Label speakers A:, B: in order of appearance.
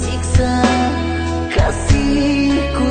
A: tersiksa kasihku.